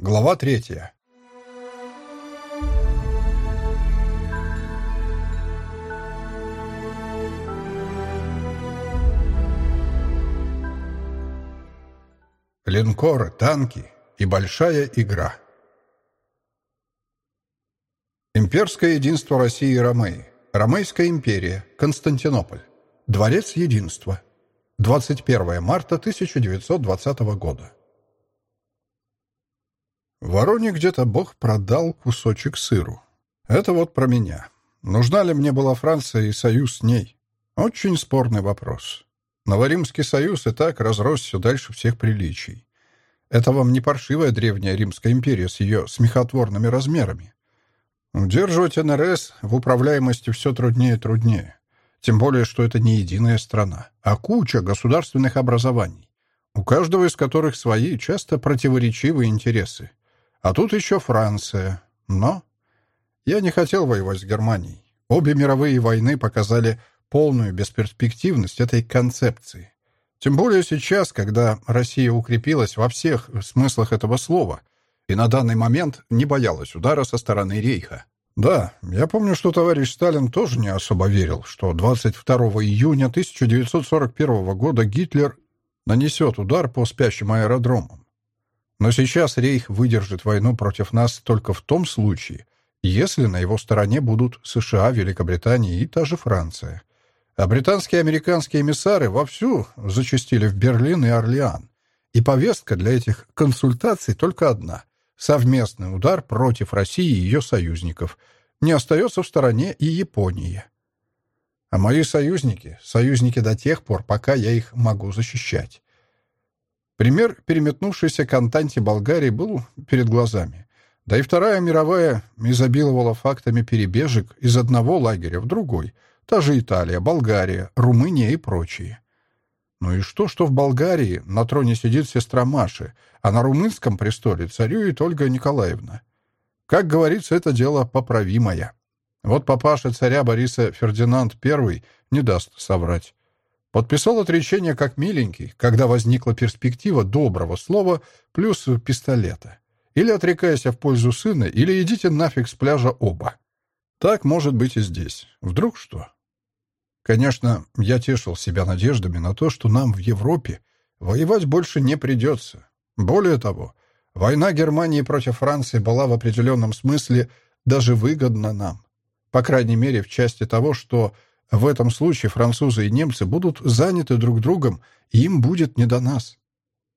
Глава третья. Линкоры, танки и большая игра. Имперское единство России и Ромеи. Ромейская империя. Константинополь. Дворец единства. 21 марта 1920 года. Вороне где-то Бог продал кусочек сыру. Это вот про меня. Нужна ли мне была Франция и союз с ней? Очень спорный вопрос. Новоримский союз и так разросся дальше всех приличий. Это вам не паршивая древняя Римская империя с ее смехотворными размерами. Удерживать НРС в управляемости все труднее и труднее. Тем более, что это не единая страна, а куча государственных образований, у каждого из которых свои, часто противоречивые интересы. А тут еще Франция. Но я не хотел воевать с Германией. Обе мировые войны показали полную бесперспективность этой концепции. Тем более сейчас, когда Россия укрепилась во всех смыслах этого слова и на данный момент не боялась удара со стороны Рейха. Да, я помню, что товарищ Сталин тоже не особо верил, что 22 июня 1941 года Гитлер нанесет удар по спящим аэродромам. Но сейчас Рейх выдержит войну против нас только в том случае, если на его стороне будут США, Великобритания и та же Франция. А британские и американские эмиссары вовсю зачастили в Берлин и Орлеан. И повестка для этих консультаций только одна совместный удар против России и ее союзников. Не остается в стороне и Япония. А мои союзники — союзники до тех пор, пока я их могу защищать. Пример переметнувшейся к Антанте Болгарии был перед глазами. Да и Вторая мировая изобиловала фактами перебежек из одного лагеря в другой. Та же Италия, Болгария, Румыния и прочие. Ну и что, что в Болгарии на троне сидит сестра Маши, а на румынском престоле царюет Ольга Николаевна? Как говорится, это дело поправимое. Вот папаша царя Бориса Фердинанд I не даст соврать. Подписал отречение как миленький, когда возникла перспектива доброго слова плюс пистолета. Или отрекайся в пользу сына, или идите нафиг с пляжа оба. Так может быть и здесь. Вдруг что? Конечно, я тешил себя надеждами на то, что нам в Европе воевать больше не придется. Более того, война Германии против Франции была в определенном смысле даже выгодна нам. По крайней мере, в части того, что в этом случае французы и немцы будут заняты друг другом, и им будет не до нас.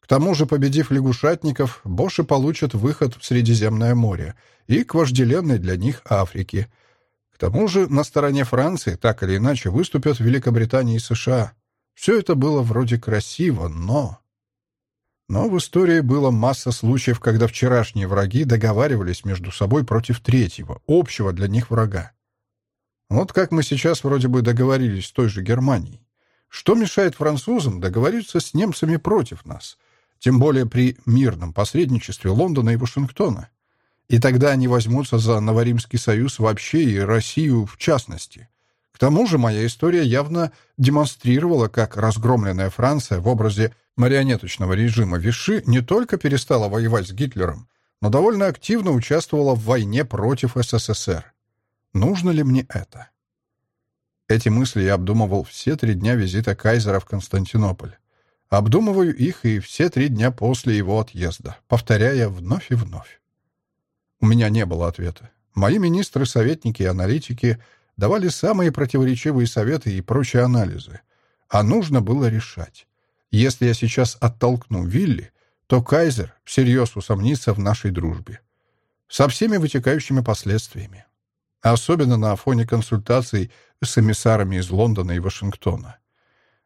К тому же, победив лягушатников, Боши получат выход в Средиземное море и к вожделенной для них Африке – к тому же на стороне Франции так или иначе выступят Великобритания и США. Все это было вроде красиво, но... Но в истории было масса случаев, когда вчерашние враги договаривались между собой против третьего, общего для них врага. Вот как мы сейчас вроде бы договорились с той же Германией. Что мешает французам договориться с немцами против нас? Тем более при мирном посредничестве Лондона и Вашингтона. И тогда они возьмутся за Новоримский союз вообще и Россию в частности. К тому же моя история явно демонстрировала, как разгромленная Франция в образе марионеточного режима Виши не только перестала воевать с Гитлером, но довольно активно участвовала в войне против СССР. Нужно ли мне это? Эти мысли я обдумывал все три дня визита Кайзера в Константинополь. Обдумываю их и все три дня после его отъезда, повторяя вновь и вновь. У меня не было ответа. Мои министры, советники и аналитики давали самые противоречивые советы и прочие анализы. А нужно было решать. Если я сейчас оттолкну Вилли, то Кайзер всерьез усомнится в нашей дружбе. Со всеми вытекающими последствиями. Особенно на фоне консультаций с эмиссарами из Лондона и Вашингтона.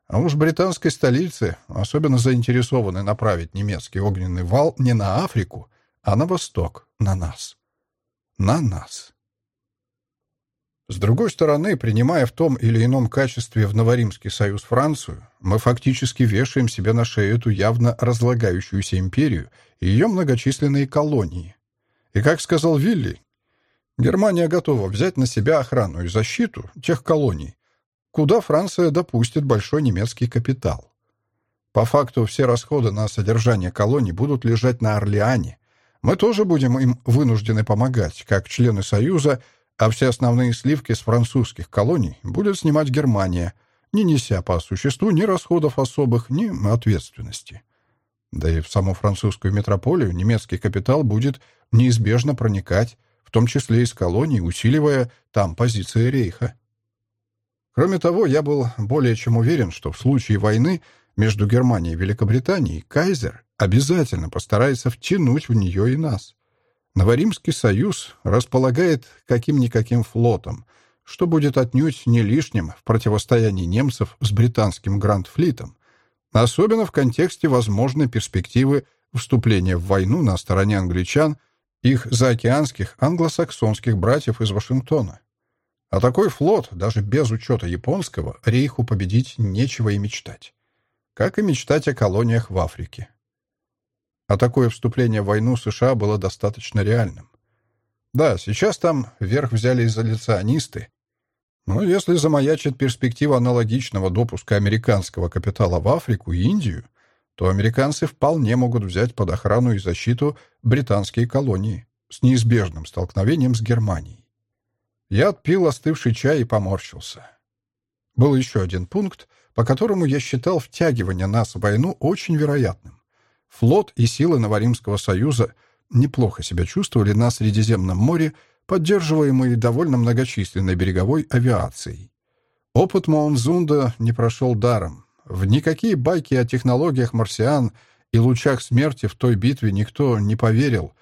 А уж британской столице особенно заинтересованы направить немецкий огненный вал не на Африку, а на восток, на нас. На нас. С другой стороны, принимая в том или ином качестве в Новоримский союз Францию, мы фактически вешаем себе на шею эту явно разлагающуюся империю и ее многочисленные колонии. И, как сказал Вилли, Германия готова взять на себя охрану и защиту тех колоний, куда Франция допустит большой немецкий капитал. По факту все расходы на содержание колоний будут лежать на Орлеане, Мы тоже будем им вынуждены помогать, как члены Союза, а все основные сливки с французских колоний будет снимать Германия, не неся по существу ни расходов особых, ни ответственности. Да и в саму французскую метрополию немецкий капитал будет неизбежно проникать, в том числе из колоний, усиливая там позиции рейха. Кроме того, я был более чем уверен, что в случае войны между Германией и Великобританией кайзер обязательно постарается втянуть в нее и нас. Новоримский союз располагает каким-никаким флотом, что будет отнюдь не лишним в противостоянии немцев с британским Гранд-флитом, особенно в контексте возможной перспективы вступления в войну на стороне англичан их заокеанских англосаксонских братьев из Вашингтона. А такой флот, даже без учета японского, рейху победить нечего и мечтать. Как и мечтать о колониях в Африке. А такое вступление в войну США было достаточно реальным. Да, сейчас там верх взяли изоляционисты, но если замаячит перспектива аналогичного допуска американского капитала в Африку и Индию, то американцы вполне могут взять под охрану и защиту британские колонии с неизбежным столкновением с Германией. Я отпил остывший чай и поморщился. Был еще один пункт, по которому я считал втягивание нас в войну очень вероятным. Флот и силы Новоримского союза неплохо себя чувствовали на Средиземном море, поддерживаемые довольно многочисленной береговой авиацией. Опыт Маунзунда не прошел даром. В никакие байки о технологиях марсиан и лучах смерти в той битве никто не поверил.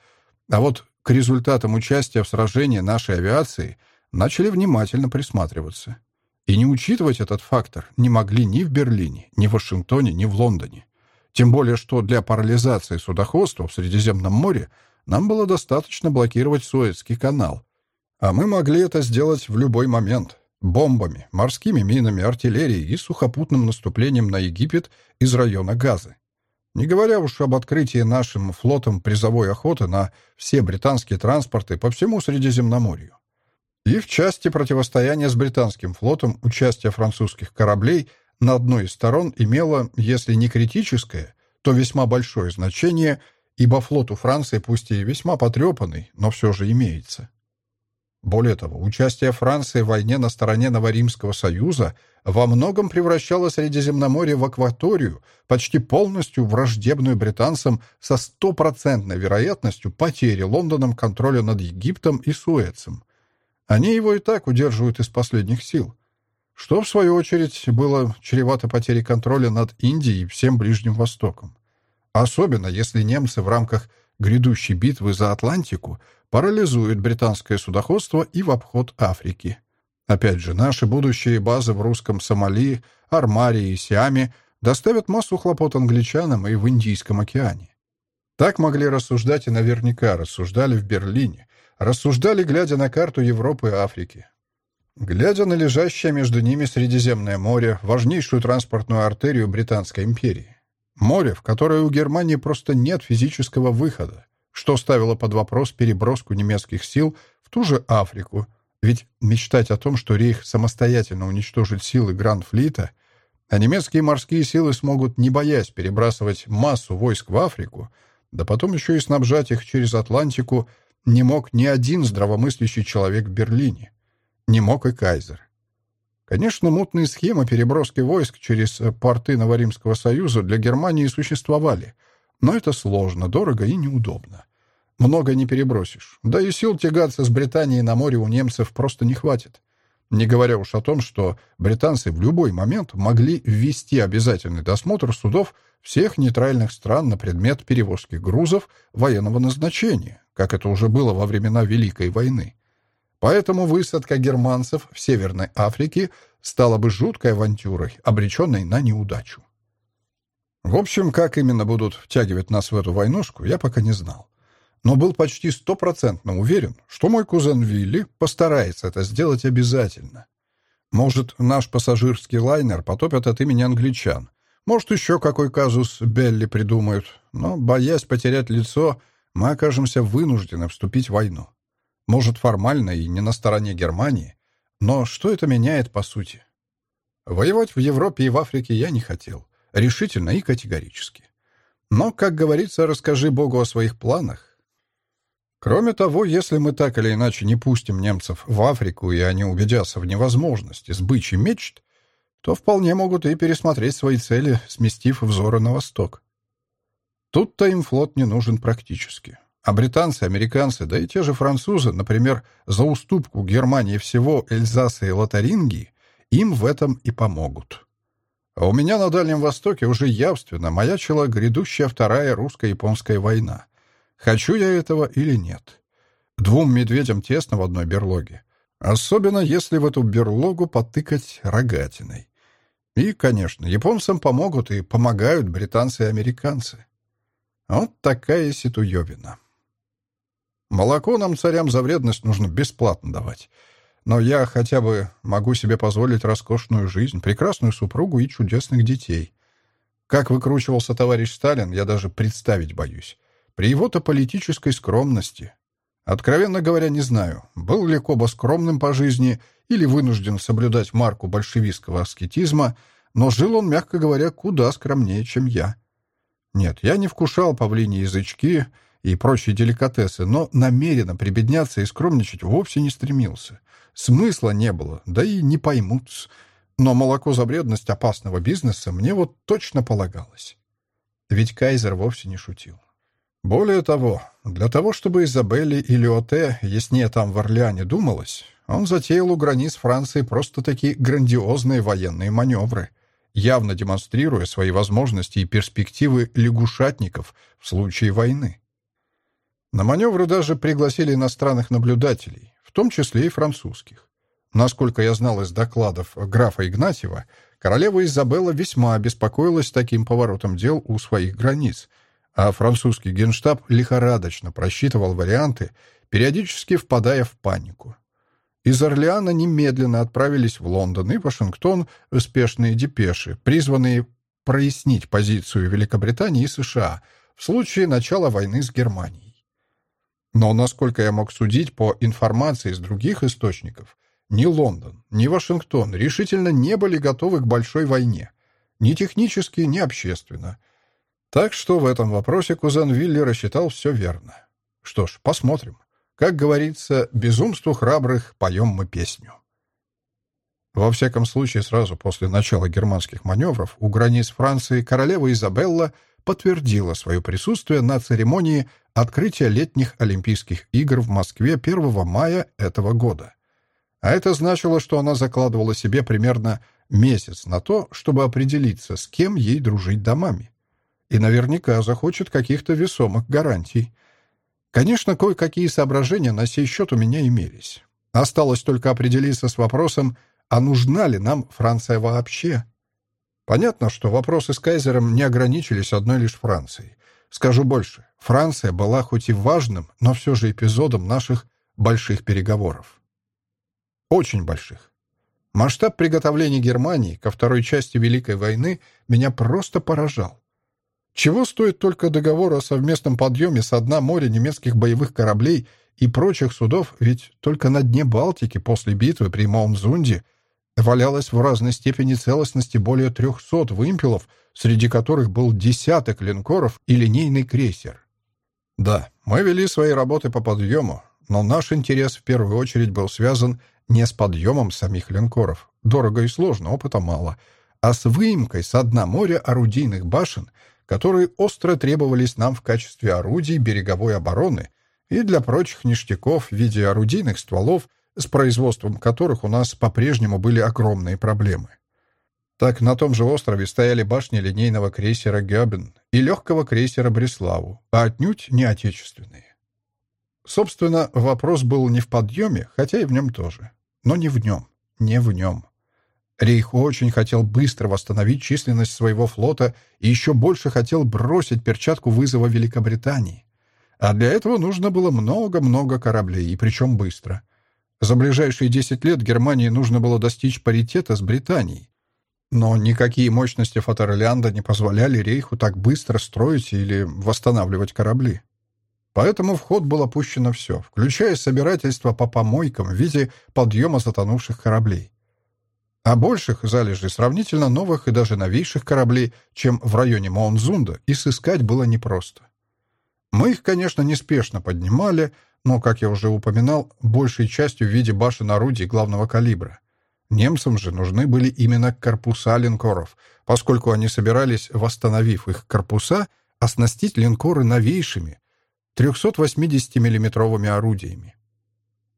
А вот к результатам участия в сражении нашей авиации – начали внимательно присматриваться. И не учитывать этот фактор не могли ни в Берлине, ни в Вашингтоне, ни в Лондоне. Тем более, что для парализации судоходства в Средиземном море нам было достаточно блокировать Суэцкий канал. А мы могли это сделать в любой момент. Бомбами, морскими минами, артиллерией и сухопутным наступлением на Египет из района Газы. Не говоря уж об открытии нашим флотом призовой охоты на все британские транспорты по всему Средиземноморью. И в части противостояния с британским флотом участие французских кораблей на одной из сторон имело, если не критическое, то весьма большое значение, ибо флот у Франции пусть и весьма потрепанный, но все же имеется. Более того, участие Франции в войне на стороне Новоримского союза во многом превращало Средиземноморье в акваторию, почти полностью враждебную британцам со стопроцентной вероятностью потери Лондоном контроля над Египтом и Суэцем. Они его и так удерживают из последних сил. Что, в свою очередь, было чревато потерей контроля над Индией и всем Ближним Востоком. Особенно, если немцы в рамках грядущей битвы за Атлантику парализуют британское судоходство и в обход Африки. Опять же, наши будущие базы в русском Сомали, Армарии и Сиаме доставят массу хлопот англичанам и в Индийском океане. Так могли рассуждать и наверняка рассуждали в Берлине, рассуждали, глядя на карту Европы и Африки. Глядя на лежащее между ними Средиземное море, важнейшую транспортную артерию Британской империи. Море, в которое у Германии просто нет физического выхода, что ставило под вопрос переброску немецких сил в ту же Африку. Ведь мечтать о том, что Рейх самостоятельно уничтожит силы Гранд-флита, а немецкие морские силы смогут, не боясь перебрасывать массу войск в Африку, да потом еще и снабжать их через Атлантику – не мог ни один здравомыслящий человек в Берлине. Не мог и кайзер. Конечно, мутные схемы переброски войск через э, порты Новоримского союза для Германии существовали, но это сложно, дорого и неудобно. Много не перебросишь. Да и сил тягаться с Британией на море у немцев просто не хватит. Не говоря уж о том, что британцы в любой момент могли ввести обязательный досмотр судов всех нейтральных стран на предмет перевозки грузов военного назначения, как это уже было во времена Великой войны. Поэтому высадка германцев в Северной Африке стала бы жуткой авантюрой, обреченной на неудачу. В общем, как именно будут втягивать нас в эту войнушку, я пока не знал. Но был почти стопроцентно уверен, что мой кузен Вилли постарается это сделать обязательно. Может, наш пассажирский лайнер потопят от имени англичан. Может, еще какой казус Белли придумают. Но, боясь потерять лицо, мы окажемся вынуждены вступить в войну. Может, формально и не на стороне Германии, но что это меняет по сути? Воевать в Европе и в Африке я не хотел. Решительно и категорически. Но, как говорится, расскажи Богу о своих планах. Кроме того, если мы так или иначе не пустим немцев в Африку, и они убедятся в невозможности сбычи мечт, то вполне могут и пересмотреть свои цели, сместив взоры на восток. Тут-то им флот не нужен практически. А британцы, американцы, да и те же французы, например, за уступку Германии всего Эльзаса и Лотарингии, им в этом и помогут. А у меня на Дальнем Востоке уже явственно маячила грядущая Вторая русско-японская война. Хочу я этого или нет? Двум медведям тесно в одной берлоге. Особенно, если в эту берлогу потыкать рогатиной. И, конечно, японцам помогут и помогают британцы и американцы. Вот такая ситуевина. Молоко нам, царям, за вредность нужно бесплатно давать. Но я хотя бы могу себе позволить роскошную жизнь, прекрасную супругу и чудесных детей. Как выкручивался товарищ Сталин, я даже представить боюсь. При его-то политической скромности. Откровенно говоря, не знаю, был ли Коба скромным по жизни или вынужден соблюдать марку большевистского аскетизма, но жил он, мягко говоря, куда скромнее, чем я. Нет, я не вкушал павлини язычки и прочие деликатесы, но намеренно прибедняться и скромничать вовсе не стремился. Смысла не было, да и не поймут. Но молоко за вредность опасного бизнеса мне вот точно полагалось. Ведь Кайзер вовсе не шутил. Более того, для того, чтобы Изабелле и Леоте яснее там в Орлеане думалось, он затеял у границ Франции просто такие грандиозные военные маневры, явно демонстрируя свои возможности и перспективы лягушатников в случае войны. На маневры даже пригласили иностранных наблюдателей, в том числе и французских. Насколько я знал из докладов графа Игнатьева, королева Изабелла весьма обеспокоилась таким поворотом дел у своих границ, а французский генштаб лихорадочно просчитывал варианты, периодически впадая в панику. Из Орлеана немедленно отправились в Лондон и Вашингтон успешные депеши, призванные прояснить позицию Великобритании и США в случае начала войны с Германией. Но, насколько я мог судить по информации из других источников, ни Лондон, ни Вашингтон решительно не были готовы к большой войне. Ни технически, ни общественно. Так что в этом вопросе кузен Вилли рассчитал все верно. Что ж, посмотрим. Как говорится, безумству храбрых поем мы песню. Во всяком случае, сразу после начала германских маневров у границ Франции королева Изабелла подтвердила свое присутствие на церемонии открытия летних Олимпийских игр в Москве 1 мая этого года. А это значило, что она закладывала себе примерно месяц на то, чтобы определиться, с кем ей дружить домами. И наверняка захочет каких-то весомых гарантий. Конечно, кое-какие соображения на сей счет у меня имелись. Осталось только определиться с вопросом, а нужна ли нам Франция вообще? Понятно, что вопросы с кайзером не ограничились одной лишь Францией. Скажу больше, Франция была хоть и важным, но все же эпизодом наших больших переговоров. Очень больших. Масштаб приготовлений Германии ко второй части Великой войны меня просто поражал. Чего стоит только договор о совместном подъеме со дна моря немецких боевых кораблей и прочих судов, ведь только на дне Балтики после битвы при Маунзунде – валялось в разной степени целостности более 300 вымпелов, среди которых был десяток линкоров и линейный крейсер. Да, мы вели свои работы по подъему, но наш интерес в первую очередь был связан не с подъемом самих линкоров, дорого и сложно, опыта мало, а с выемкой со дна моря орудийных башен, которые остро требовались нам в качестве орудий береговой обороны и для прочих ништяков в виде орудийных стволов с производством которых у нас по-прежнему были огромные проблемы. Так на том же острове стояли башни линейного крейсера «Гёбен» и легкого крейсера «Бреславу», а отнюдь не отечественные. Собственно, вопрос был не в подъеме, хотя и в нем тоже. Но не в нем, не в нем. Рейх очень хотел быстро восстановить численность своего флота и еще больше хотел бросить перчатку вызова Великобритании. А для этого нужно было много-много кораблей, и причем быстро. За ближайшие 10 лет Германии нужно было достичь паритета с Британией. Но никакие мощности Фатерлянда не позволяли Рейху так быстро строить или восстанавливать корабли. Поэтому в ход было пущено все, включая собирательство по помойкам в виде подъема затонувших кораблей. А больших залежей сравнительно новых и даже новейших кораблей, чем в районе Маунзунда, и сыскать было непросто. Мы их, конечно, неспешно поднимали, но, как я уже упоминал, большей частью в виде башен орудий главного калибра. Немцам же нужны были именно корпуса линкоров, поскольку они собирались, восстановив их корпуса, оснастить линкоры новейшими 380 миллиметровыми орудиями.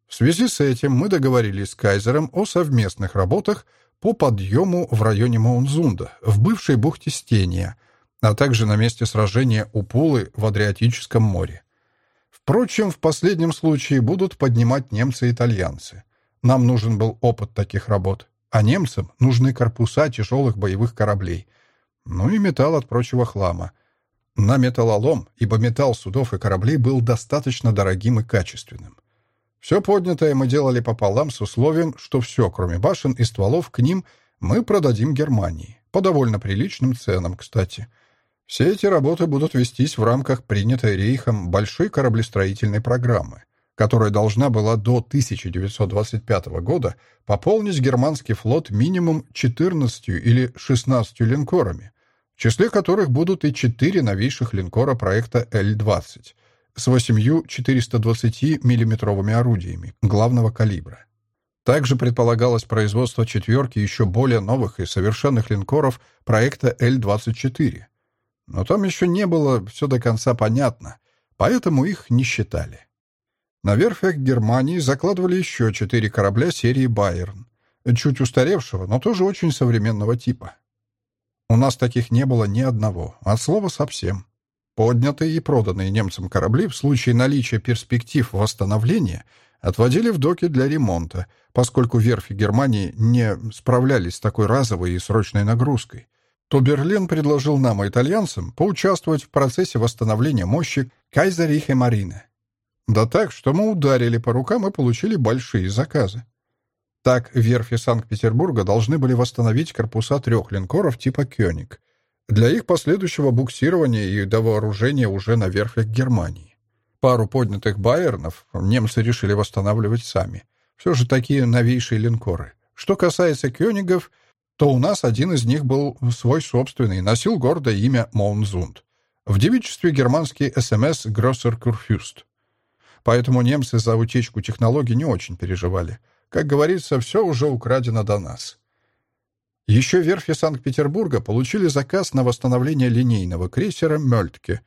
В связи с этим мы договорились с Кайзером о совместных работах по подъему в районе Маунзунда, в бывшей бухте Стения, а также на месте сражения у Пулы в Адриатическом море. Впрочем, в последнем случае будут поднимать немцы и итальянцы. Нам нужен был опыт таких работ, а немцам нужны корпуса тяжелых боевых кораблей. Ну и металл от прочего хлама. На металлолом, ибо металл судов и кораблей был достаточно дорогим и качественным. Все поднятое мы делали пополам с условием, что все, кроме башен и стволов, к ним мы продадим Германии. По довольно приличным ценам, кстати. Все эти работы будут вестись в рамках принятой Рейхом большой кораблестроительной программы, которая должна была до 1925 года пополнить германский флот минимум 14 или 16 линкорами, в числе которых будут и четыре новейших линкора проекта Л-20 — с восемью 420 миллиметровыми орудиями главного калибра. Также предполагалось производство четверки еще более новых и совершенных линкоров проекта Л-24. Но там еще не было все до конца понятно, поэтому их не считали. На верфях Германии закладывали еще четыре корабля серии «Байерн», чуть устаревшего, но тоже очень современного типа. У нас таких не было ни одного, от слова совсем. Поднятые и проданные немцам корабли в случае наличия перспектив восстановления отводили в доки для ремонта, поскольку верфи Германии не справлялись с такой разовой и срочной нагрузкой, то Берлин предложил нам, итальянцам, поучаствовать в процессе восстановления мощи Кайзерихе Марины. Да так, что мы ударили по рукам и получили большие заказы. Так, верфи Санкт-Петербурга должны были восстановить корпуса трех линкоров типа «Кёник», для их последующего буксирования и до вооружения уже на верфях Германии. Пару поднятых байернов немцы решили восстанавливать сами. Все же такие новейшие линкоры. Что касается кёнигов, то у нас один из них был свой собственный, носил гордое имя Моунзунд. В девичестве германский СМС «Гроссер Курфюст». Поэтому немцы за утечку технологий не очень переживали. Как говорится, все уже украдено до нас. Еще верфи Санкт-Петербурга получили заказ на восстановление линейного крейсера «Мёльтке»,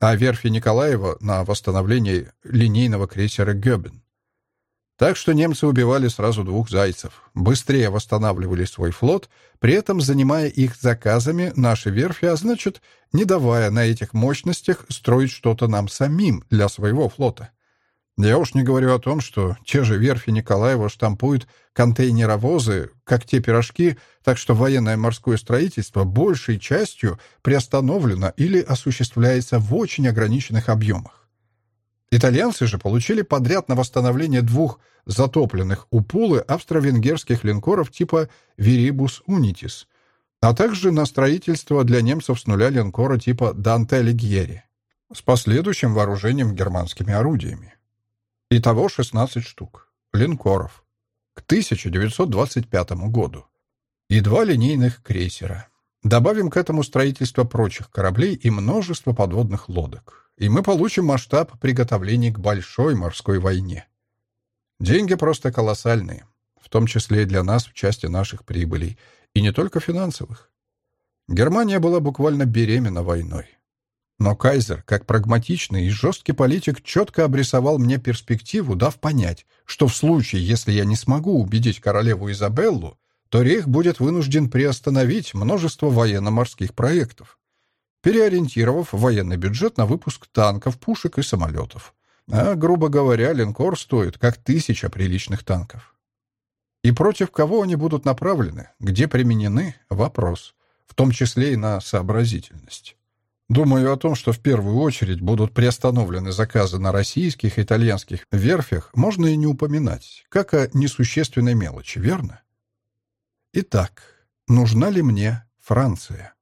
а верфи Николаева — на восстановление линейного крейсера «Гёбен». Так что немцы убивали сразу двух зайцев, быстрее восстанавливали свой флот, при этом занимая их заказами наши верфи, а значит, не давая на этих мощностях строить что-то нам самим для своего флота. Я уж не говорю о том, что те же верфи Николаева штампуют контейнеровозы, как те пирожки, так что военное морское строительство большей частью приостановлено или осуществляется в очень ограниченных объемах. Итальянцы же получили подряд на восстановление двух затопленных у Пулы австро-венгерских линкоров типа «Вирибус Унитис», а также на строительство для немцев с нуля линкора типа «Данте Алигьери» с последующим вооружением германскими орудиями. Итого 16 штук. Линкоров. К 1925 году. И два линейных крейсера. Добавим к этому строительство прочих кораблей и множество подводных лодок. И мы получим масштаб приготовлений к большой морской войне. Деньги просто колоссальные, в том числе и для нас в части наших прибылей, и не только финансовых. Германия была буквально беременна войной. Но Кайзер, как прагматичный и жесткий политик, четко обрисовал мне перспективу, дав понять, что в случае, если я не смогу убедить королеву Изабеллу, то Рейх будет вынужден приостановить множество военно-морских проектов, переориентировав военный бюджет на выпуск танков, пушек и самолетов. А, грубо говоря, линкор стоит как тысяча приличных танков. И против кого они будут направлены, где применены — вопрос, в том числе и на сообразительность. Думаю о том, что в первую очередь будут приостановлены заказы на российских и итальянских верфях, можно и не упоминать, как о несущественной мелочи, верно? Итак, нужна ли мне Франция?